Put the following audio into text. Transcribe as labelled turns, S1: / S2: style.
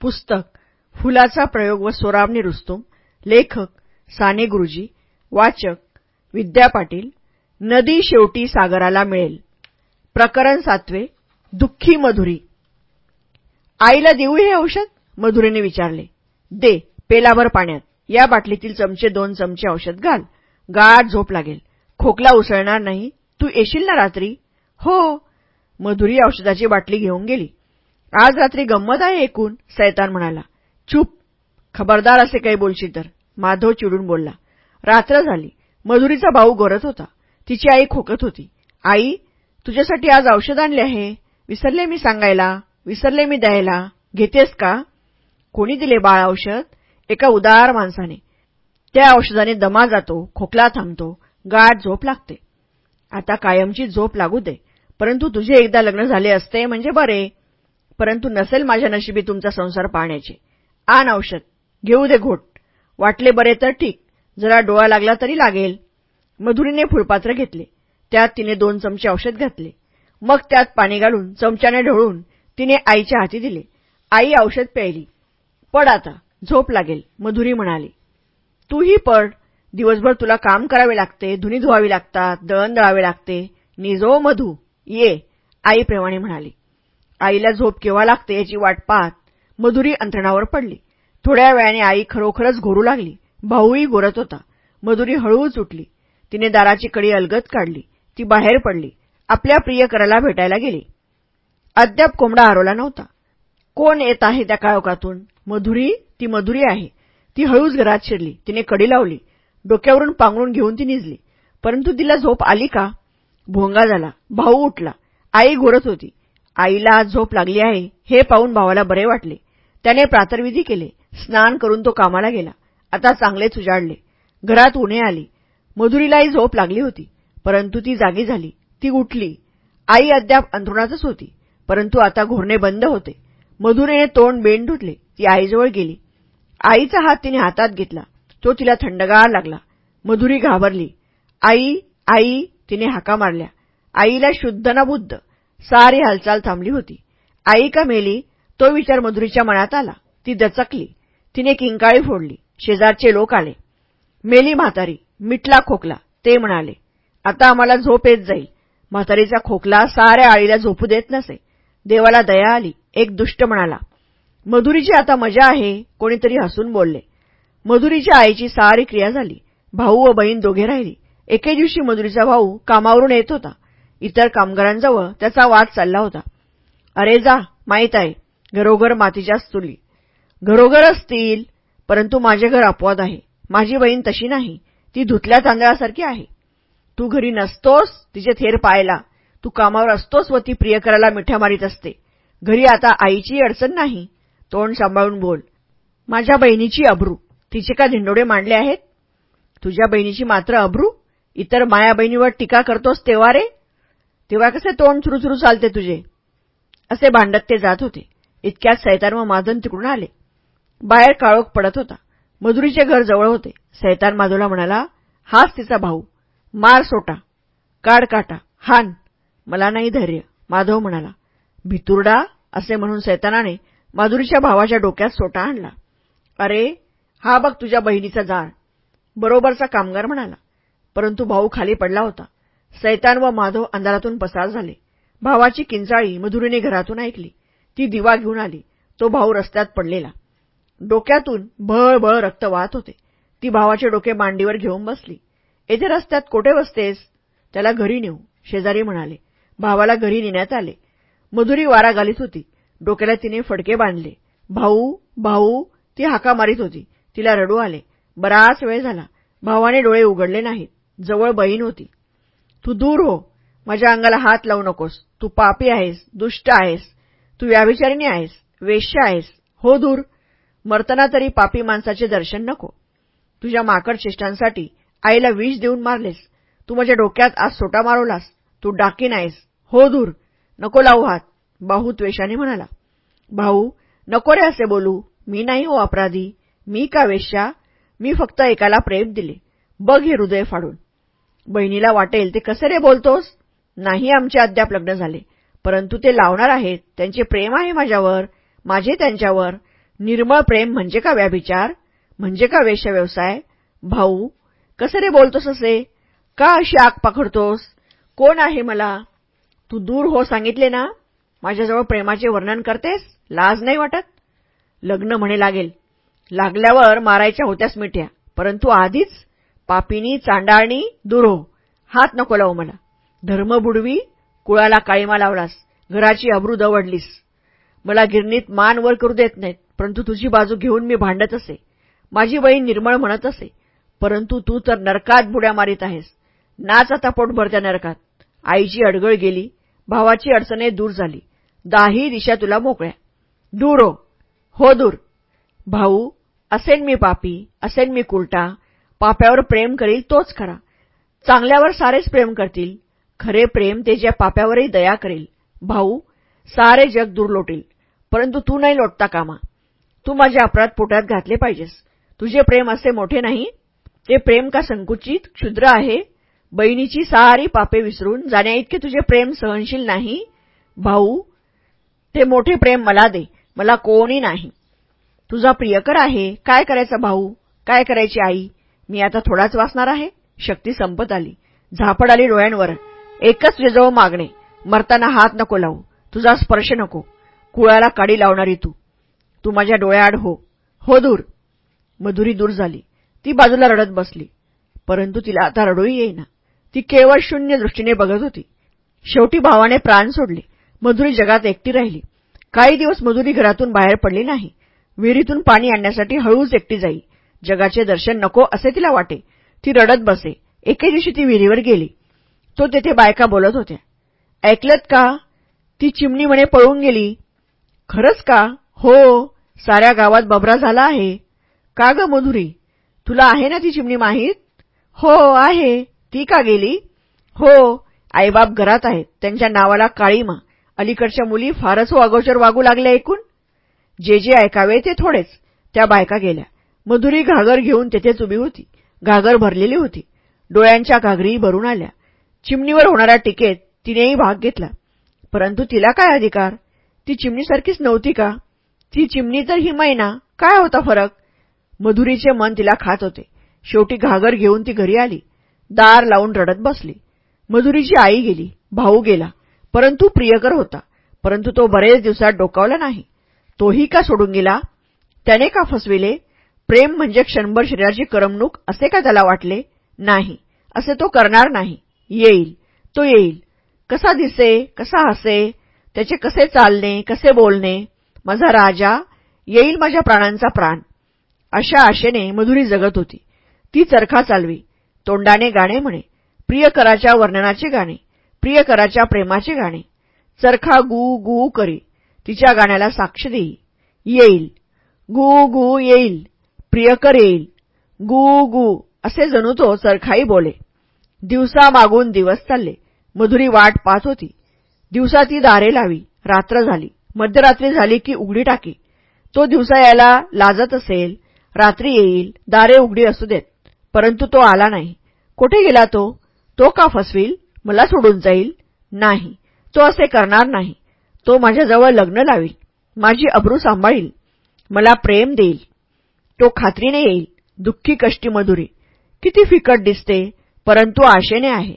S1: पुस्तक फुलाचा प्रयोग व सोराबनी रुस्तुम लेखक साने गुरुजी वाचक विद्या पाटील नदी शेवटी सागराला मिळेल. प्रकरण सातवे दुःखी मधुरी. आईला देऊ हे औषध? मधुरीने विचारले. दे पेलाभर पाण्यात. या बाटलीतील चमचे दोन चमचे औषध घाल. गाठ झोप लागेल. खोकला उसळणार नाही. तू येशील ना रात्री? हो. मधुरी औषधाची बाटली घेऊन गेली. आज रात्री गंमत आहे ऐकून सैतान म्हणाला. चूप. खबरदार असे काही बोलशील तर. माधव चिडून बोलला. रात्र झाली. मधुरीचा भाऊ गोरत होता. तिची आई खोकत होती. आई तुझ्यासाठी आज औषध आणले आहे. विसरले मी सांगायला. विसरले मी द्यायला. घेतेस का? कोणी दिले बाळ औषध? एका उदार माणसाने. त्या औषधाने दमा जातो खोकला थांबतो गाठ झोप लागते. आता कायमची झोप लागू दे. परंतु तुझे एकदा लग्न झाले असते म्हणजे बरे. परंतु नसेल माझ्या नशिबी तुमचा संसार पाहण्याचे. आण औषध. घेऊ दे घोट. वाटले बरे तर ठीक. जरा डोळा लागला तरी लागेल. मधुरीने फुलपात्र घेतले. त्यात तिने दोन चमचे औषध घातले. मग त्यात पाणी घालून चमच्याने ढवळून तिने आईच्या हाती दिले. आई औषध प्यायली. पड आता. झोप लागेल. मधुरी म्हणाली. तूही पड. दिवसभर तुला काम करावे लागते. धुनी धुवावी लागतात. दळण दळावे लागते. निजो मधू. ये. आईप्रमाणे म्हणाली. आईला झोप केव्हा लागते याची वाट पाहत मधुरी अंतरणावर पडली. थोड्या वेळाने आई खरोखरच घोरू लागली. भाऊही घोरत होता. मधुरी हळूच उठली. तिने दाराची कडी अलगत काढली. ती बाहेर पडली. आपल्या प्रियकराला भेटायला गेली. अद्याप कोंबडा हरवला नव्हता. कोण येत आहे त्या काळोखातून? मधुरी? ती मधुरी आहे. ती हळूच घरात शिरली. तिने कडी लावली. डोक्यावरून पांघरून घेऊन ती निजली. परंतु तिला झोप आली का? भोंगा झाला. भाऊ उठला. आई घोरत होती. आईला आज झोप लागली आहे हे पाहून भावाला बरे वाटले. त्याने प्रातर्विधी केले स्नान करून तो कामाला गेला. आता चांगलेच उजाडले. घरात उणे आली. मधुरीलाही झोप लागली होती परंतु ती जागी झाली. ती उठली. आई अद्याप अंथरुणातच होती परंतु आता घोरणे बंद होते. मधुरेने तोंड बेंड धुतले ती आईजवळ गेली. आईचा हात तिने हातात घेतला. तो तिला थंडगार लागला. मधुरी घाबरली. आई आई तिने हाका मारल्या. आईला शुद्ध ना बुद्ध. सारी हालचाल थांबली होती. आई का मेली तो विचार मधुरीच्या मनात आला. ती दचकली. तिने किंकाळी फोडली. शेजारचे लोक आले. मेली म्हातारी मिटला खोकला. ते म्हणाले आता आम्हाला झोप येत जाईल. म्हातारीचा खोकला साऱ्या आळीला झोपू देत नसे. देवाला दया आली. एक दुष्ट म्हणाला मधुरीची आता मजा आहे. कोणीतरी हसून बोलले. मधुरीच्या आईची सारी क्रिया झाली. भाऊ व बहीण दोघे राहिली. एके दिवशी मधुरीचा भाऊ कामावरून येत होता. इतर कामगारांजवळ त्याचा वाद चालला होता. अरे जा माहीत आहे घरोघर मातीच्या चुली. घरोघर असतील परंतु माझे घर अपवाद आहे. माझी बहीण तशी नाही ती धुतल्या तांदळासारखी आहे. तू घरी नसतोस तिचे थेर पायला तू कामावर असतोस व ती प्रियकराला मिठ्या मारीत असते. घरी आता आईची अडचण नाही तोंड सांभाळून बोल. माझ्या बहिणीची अब्रू तिचे का धिंडोडे मांडले आहेत? तुझ्या बहिणीची मात्र अब्रू? इतर माया बहिणीवर टीका करतोस तेव्हा रे? तेव्हा कसे तोंड सुरू चालते तुझे? असे भांडत ते जात होते. इतक्यात सैतान व माधन तिकडून आले. बाहेर काळोख पडत होता. मधुरीचे घर जवळ होते. सैतान माधवला म्हणाला हाच तिचा भाऊ. मार सोटा. काढ काटा. हान. मला नाही धैर्य. माधव म्हणाला भितुरडा? असे म्हणून सैतानाने माधुरीच्या भावाच्या डोक्यात सोटा आणला. अरे हा बघ तुझ्या बहिणीचा जाळ बरोबरचा कामगार म्हणाला परंतु भाऊ खाली पडला होता. सैतान व माधव अंधारातून पसार झाले. भावाची किंचाळी मधुरीने घरातून ऐकली. ती दिवा घेऊन आली. तो भाऊ रस्त्यात पडलेला. डोक्यातून भळ रक्त वाहत होते. ती भावाचे डोके मांडीवर घेऊन बसली. येथे रस्त्यात कोठे बसतेस? त्याला घरी नेऊ शेजारी म्हणाले. भावाला घरी नेण्यात आले. मधुरी वारा घालीत होती. डोक्याला तिने फडके बांधले. भाऊ भाऊ ती हाका मारीत होती. तिला रडू आले. बराच वेळ झाला. भावाने डोळे उघडले नाहीत. जवळ बहीण होती. तू दूर हो. माझ्या अंगाला हात लावू नकोस. तू पापी आहेस दुष्ट आहेस. तू व्याभिचारिणी आहेस वेश्य आहेस. हो दूर. मरताना तरी पापी माणसाचे दर्शन नको. तुझ्या माकड चेष्टांसाठी आईला विष देऊन मारलेस. तू माझ्या डोक्यात आज सोटा मारवलास. तू डाकीन आहेस हो दूर. नको लावू हात. बाहू त्वेषाने म्हणाला. भाऊ नको रे असे बोलू. मी नाही हो अपराधी. मी का वेश्या? मी फक्त एकाला प्रेम दिले. बघ हे हृदय फाडून. बहिणीला वाटेल ते कसे रे बोलतोस? नाही आमचे अद्याप लग्न झाले. परंतु ते लावणार आहेत. त्यांचे प्रेम आहे माझ्यावर. माझे त्यांच्यावर. निर्मळ प्रेम म्हणजे का व्याभिचार? म्हणजे का व्यवसाय भाऊ कसे रे बोलतोस असे? का अशी आग पाखडतोस? कोण आहे मला? तू दूर हो सांगितले ना? माझ्याजवळ प्रेमाचे वर्णन करतेस? लाज नाही वाटत? लग्न म्हणे लागेल. लागल्यावर मारायच्या होत्यास मिठ्या. परंतु आधीच पापिनी चांडाळणी दुरो. हात नको लावू मला. धर्म बुडवी कुळाला काळीमा लावलास. घराची अब्रू दवडलीस मला गिरणीत मान वर करू देत नाहीत परंतु तुझी बाजू घेऊन मी भांडत असे. माझी बहीण निर्मळ म्हणत असे परंतु तू तर नरकात बुड्या मारीत आहेस. नाच आता पोट भरत्या नरकात. आईची अडगळ गेली भावाची अडचणे दूर झाली. दाही दिशा तुला मोकळ्या. दूर. हो हो दूर. भाऊ असेन मी पापी असेन मी कुलटा पाप्यावर प्रेम करील तोच खरा. चांगल्यावर सारेच प्रेम करतील खरे प्रेम ते ज्या पाप्यावरही दया करेल. भाऊ सारे जग दूर लोटील परंतु तू नाही लोटता कामा. तू माझ्या अपराध पोटात घातले पाहिजेस. तुझे प्रेम असे मोठे नाही. ते प्रेम का संकुचित क्षुद्र आहे? बहिणीची सारी पापे विसरून जाण्याइतके तुझे प्रेम सहनशील नाही? भाऊ ते मोठे प्रेम मला दे. मला कोणी नाही. तुझा प्रियकर आहे. काय करायचा भाऊ? काय करायची आई? मी आता थोडाच वाचणार आहे. शक्ती संपत आली. झापड आली डोळ्यांवर. एकच तुझ्याजवळ मागणे. मरताना हात नको लावू. तुझा स्पर्श नको. कुळाला काडी लावणारी तू. तू माझ्या डोळ्याआड हो. हो दूर. मधुरी दूर झाली. ती बाजूला रडत बसली. परंतु तिला आता रडूही येईना. ती केवळ शून्य दृष्टीने बघत होती. शेवटी भावाने प्राण सोडले. मधुरी जगात एकटी राहिली. काही दिवस मधुरी घरातून बाहेर पडली नाही. विहिरीतून पाणी आणण्यासाठी हळूच एकटी जाई. जगाचे दर्शन नको असे तिला वाटे. ती रडत बसे. एके दिवशी ती विहिरीवर गेली. तो तेथे बायका बोलत होत्या. ऐकलत का? ती चिमणी म्हणे पळून गेली. खरंच का? हो साऱ्या गावात बबरा झाला आहे. का ग मधुरी? तुला आहे ना ती चिमणी माहीत? हो आहे. ती का गेली? हो आईबाप घरात आहेत. त्यांच्या नावाला काळीमा. अलीकडच्या मुली फारच वागोचर वागू लागल्या ऐकून जे जे ऐकावे ते थोडेच. त्या बायका गेल्या. मधुरी घागर घेऊन तेथेच उभी होती. घागर भरलेली होती. डोळ्यांच्या घागरी भरून आल्या. चिमणीवर होणाऱ्या टीकेत तिनेही भाग घेतला. परंतु तिला काय अधिकार? ती चिमणीसारखीच नव्हती का? ती चिमणी तर ही मैना. काय होता फरक? मधुरीचे मन तिला खात होते. शेवटी घागर घेऊन ती घरी आली. दार लावून रडत बसली. मधुरीची आई गेली. भाऊ गेला. परंतु प्रियकर होता. परंतु तो बरेच दिवसात डोकावला नाही. तोही का सोडून गेला? त्याने का फसविले? प्रेम म्हणजे क्षणभर शरीराची करमणूक असे का त्याला वाटले? नाही. असे तो करणार नाही. येईल. तो येईल. कसा दिसे? कसा हसे? त्याचे कसे चालणे? कसे बोलणे? माझा राजा येईल माझ्या प्राणांचा प्राण. अशा आशेने मधुरी जगत होती. ती चरखा चालवी. तोंडाने गाणे म्हणे. प्रियकराच्या वर्णनाचे गाणे. प्रियकराच्या प्रेमाचे गाणे. चरखा गू गू करी. तिच्या गाण्याला साक्ष देई. येईल. गू गू येईल. प्रियकर येईल गू गू असे जणू तो चरखाई बोले. दिवसा मागून दिवस चालले. मधुरी वाट पाहत होती. दिवसा ती दारे लावी. रात्र झाली. मध्यरात्री झाली की उघडी टाकी. तो दिवसा यायला लाजत असेल. रात्री येईल. दारे उघडी असू देत. परंतु तो आला नाही. कुठे गेला तो? तो का फसवील? मला सोडून जाईल? नाही. तो असे करणार नाही. तो माझ्याजवळ लग्न लावील. माझी अब्रू सांभाळील. मला प्रेम देईल. तो खात्रीने येईल. दुःखी कष्टी मधुरी किती फिकट दिसते परंतु आशेने आहे.